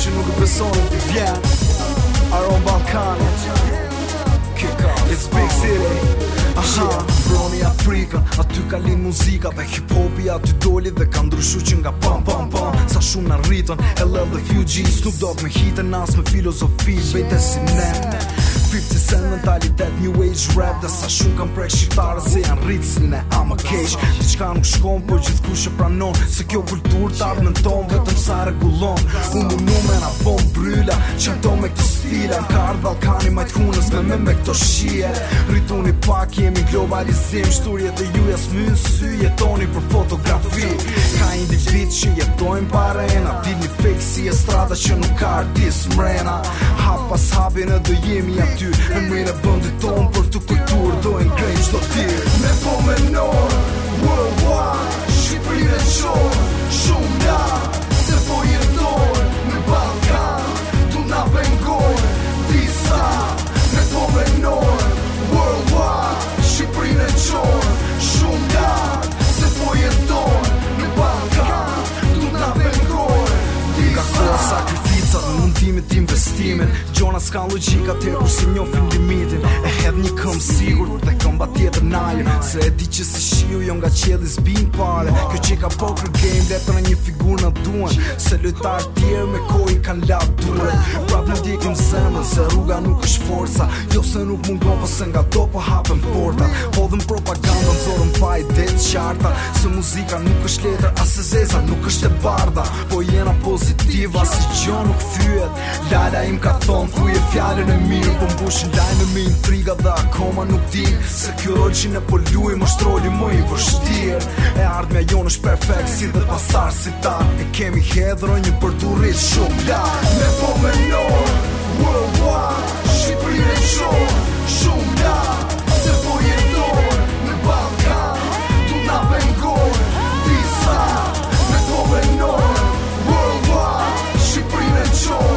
që nuk beson të vjen Aron Balkanit Kick off It's big city Aha Broni Afrika Aty ka linë muzika Dhe hip hopi aty doli Dhe ka ndryshu që nga pam pam pam Sa shumë në rritën LL dhe Fuji Snoop Dogg me hitën as me filozofi Bejte si ne 50 Cent mentalitet New Age rap Dhe sa shumë kam prek shqiptarë Se janë rritë si ne A keq Ti qka nuk shkon, po gjithë ku shë pranon Se kjo kultur të ardhë në tonë, vetëm sa regulon Unë më në mena bryla, që mëto me këtë stila Në kardë Balkani majtë hunës me me me këto shie Rritu një pak, jemi globalizim Shturje të ju jasë mynë, sy, jetoni për fotografi Ka individ që jetojnë parena Dil një fake si e strada që nuk ka artis mrena Hap pas hapi në do aty Në mëjnë e bëndit tonë, për të kujtur Dojnë krejnë qdo tirë Me po me s'ka logika të tërë Kur si njofim limitin edhe një këmë sigur Dhe këmë ba tjetër nalë Se e ti që si shiu jo nga qedi zbin pare Kjo që ka poker game dhe të në një figur në duen Se lojtar tjerë me kojnë kanë lapë dure Prap në di këmë zemën se rruga nuk është forca Jo se nuk mund gopë nga do po hapën porta Hodhën propaganda në zorën pa i detë qarta Se muzika nuk është letër a se zeza nuk është e barda Po jena pozitiva si gjo nuk fyet Lala im ka thonë fjallën e mirë po mbushin Lajnë me intriga dhe akoma nuk di Se kjo ëgjën e pëllu i mështroli më i vështirë E ardhme a jonë është perfekt si dhe pasarë si ta E kemi hedhërën një përdurit shumë da Me po e se po Në Balkan, tu na Disa, me po venon, world e qorë